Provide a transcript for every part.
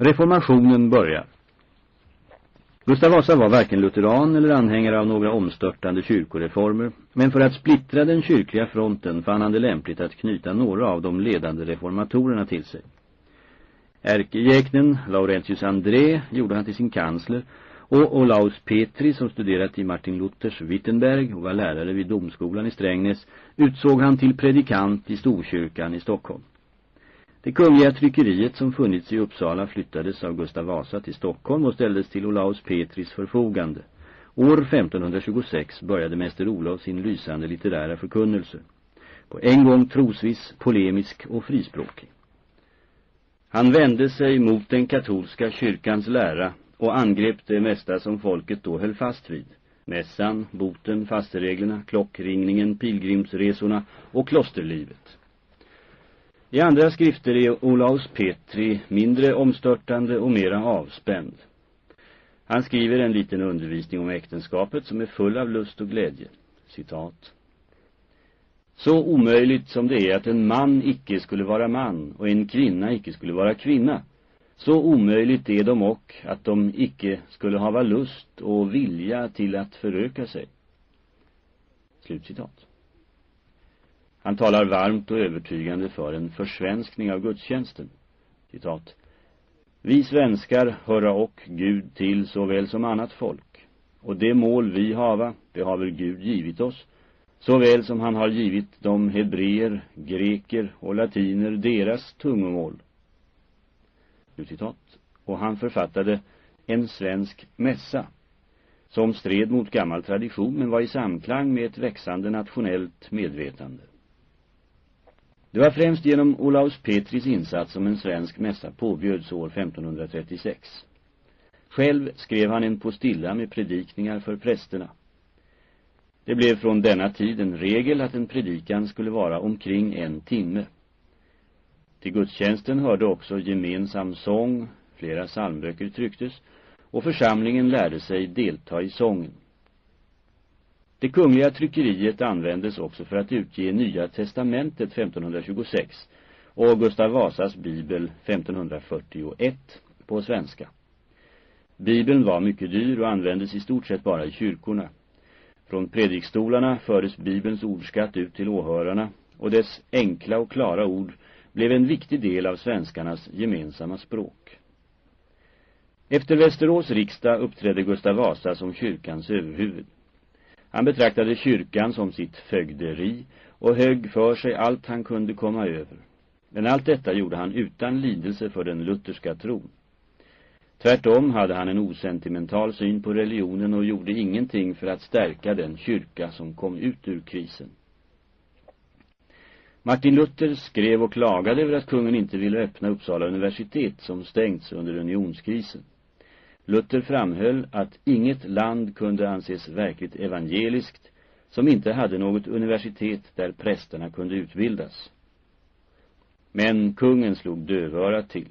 Reformationen börjar. Gustav Vasa var varken lutheran eller anhängare av några omstörtande kyrkoreformer, men för att splittra den kyrkliga fronten fann han det lämpligt att knyta några av de ledande reformatorerna till sig. Ärkejäknen Laurentius André gjorde han till sin kansler och Olaus Petri som studerat i Martin Luthers Wittenberg och var lärare vid domskolan i Strängnäs utsåg han till predikant i Storkyrkan i Stockholm. Det kungliga tryckeriet som funnits i Uppsala flyttades av Gustav Vasa till Stockholm och ställdes till Olaus Petris förfogande. År 1526 började mäster Olof sin lysande litterära förkunnelse. På en gång trosvis, polemisk och frispråkig. Han vände sig mot den katolska kyrkans lära och angrep det mesta som folket då höll fast vid. Mässan, boten, fastereglerna, klockringningen, pilgrimsresorna och klosterlivet. I andra skrifter är Olaus Petri mindre omstörtande och mera avspänd. Han skriver en liten undervisning om äktenskapet som är full av lust och glädje. Citat. Så omöjligt som det är att en man icke skulle vara man och en kvinna icke skulle vara kvinna, så omöjligt är de och att de icke skulle hava lust och vilja till att föröka sig. Slutcitat. Han talar varmt och övertygande för en försvenskning av gudstjänsten. Citat. Vi svenskar höra och Gud till såväl som annat folk. Och det mål vi hava, det har väl Gud givit oss, såväl som han har givit de hebreer, greker och latiner deras tungomål. Citat. Och han författade en svensk mässa som stred mot gammal tradition men var i samklang med ett växande nationellt medvetande. Det var främst genom Olaus Petris insats som en svensk mässa påbjöds år 1536. Själv skrev han en postilla med predikningar för prästerna. Det blev från denna tid en regel att en predikan skulle vara omkring en timme. Till gudstjänsten hörde också gemensam sång, flera psalmböcker trycktes och församlingen lärde sig delta i sången. Det kungliga tryckeriet användes också för att utge Nya testamentet 1526 och Gustav Vasas bibel 1541 på svenska. Bibeln var mycket dyr och användes i stort sett bara i kyrkorna. Från predikstolarna fördes Bibelns ordskatt ut till åhörarna och dess enkla och klara ord blev en viktig del av svenskarnas gemensamma språk. Efter Västerås riksdag uppträdde Gustav Vasa som kyrkans överhuvud. Han betraktade kyrkan som sitt fögderi och högg för sig allt han kunde komma över. Men allt detta gjorde han utan lidelse för den lutherska tron. Tvärtom hade han en osentimental syn på religionen och gjorde ingenting för att stärka den kyrka som kom ut ur krisen. Martin Luther skrev och klagade över att kungen inte ville öppna Uppsala universitet som stängts under unionskrisen. Luther framhöll att inget land kunde anses verkligt evangeliskt som inte hade något universitet där prästerna kunde utbildas. Men kungen slog dövörat till.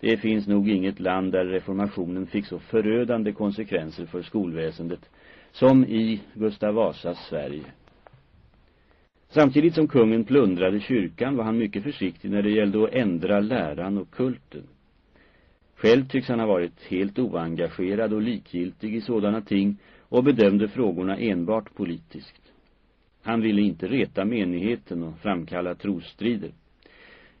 Det finns nog inget land där reformationen fick så förödande konsekvenser för skolväsendet som i Gustav Vasas Sverige. Samtidigt som kungen plundrade kyrkan var han mycket försiktig när det gällde att ändra läran och kulten. Själv tycks han ha varit helt oengagerad och likgiltig i sådana ting och bedömde frågorna enbart politiskt. Han ville inte reta menigheten och framkalla trosstrider.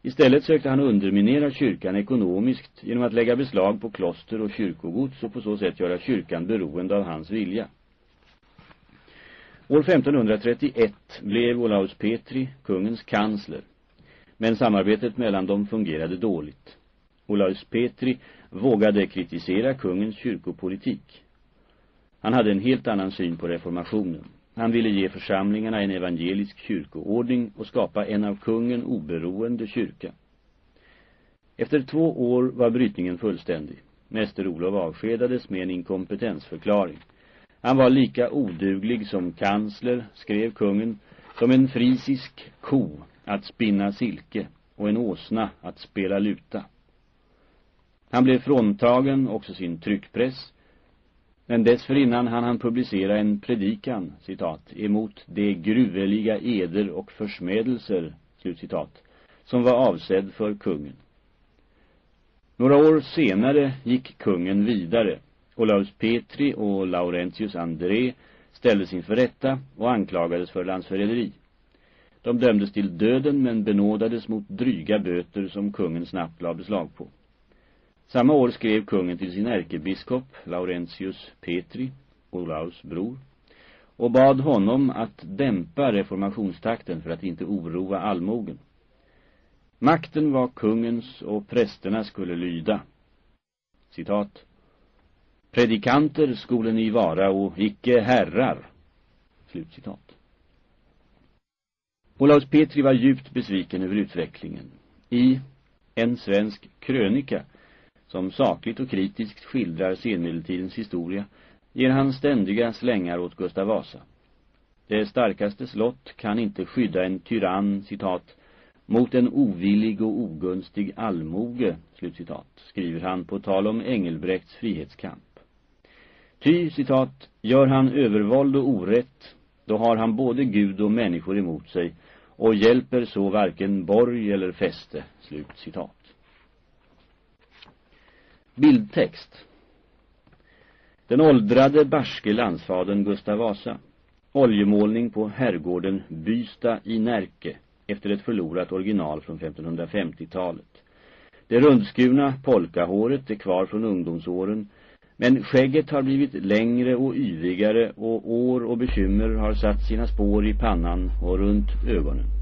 Istället sökte han underminera kyrkan ekonomiskt genom att lägga beslag på kloster och kyrkogods och på så sätt göra kyrkan beroende av hans vilja. År 1531 blev Olaus Petri kungens kansler, men samarbetet mellan dem fungerade dåligt. Olaus Petri vågade kritisera kungens kyrkopolitik. Han hade en helt annan syn på reformationen. Han ville ge församlingarna en evangelisk kyrkoordning och skapa en av kungen oberoende kyrka. Efter två år var brytningen fullständig. Mäster Olof avskedades med en inkompetensförklaring. Han var lika oduglig som kansler, skrev kungen, som en frisisk ko att spinna silke och en åsna att spela luta. Han blev fråntagen också sin tryckpress, men dessförinnan hann han publicera en predikan, citat, emot de gruveliga eder och försmädelser, slutcitat, som var avsedd för kungen. Några år senare gick kungen vidare. Olaus Petri och Laurentius André ställdes inför rätta och anklagades för landsförräderi. De dömdes till döden men benådades mot dryga böter som kungen snabbt la beslag på. Samma år skrev kungen till sin ärkebiskop, Laurentius Petri, Olaus bror, och bad honom att dämpa reformationstakten för att inte oroa allmogen. Makten var kungens och prästerna skulle lyda. Citat. Predikanter skulle ni vara och icke herrar. Slutcitat. Olaus Petri var djupt besviken över utvecklingen. I En svensk krönika, som sakligt och kritiskt skildrar senmedeltidens historia, ger han ständiga slängar åt Gustav Vasa. Det starkaste slott kan inte skydda en tyrann, citat, mot en ovillig och ogunstig allmoge, slutcitat, skriver han på tal om Engelbrekts frihetskamp. Ty, citat, gör han övervåld och orätt, då har han både Gud och människor emot sig och hjälper så varken borg eller fäste, slut citat. Bildtext Den åldrade barske landsfadern Gustav Vasa Oljemålning på herrgården Bysta i Närke efter ett förlorat original från 1550-talet. Det rundskurna polkahåret är kvar från ungdomsåren men skägget har blivit längre och yvigare och år och bekymmer har satt sina spår i pannan och runt ögonen.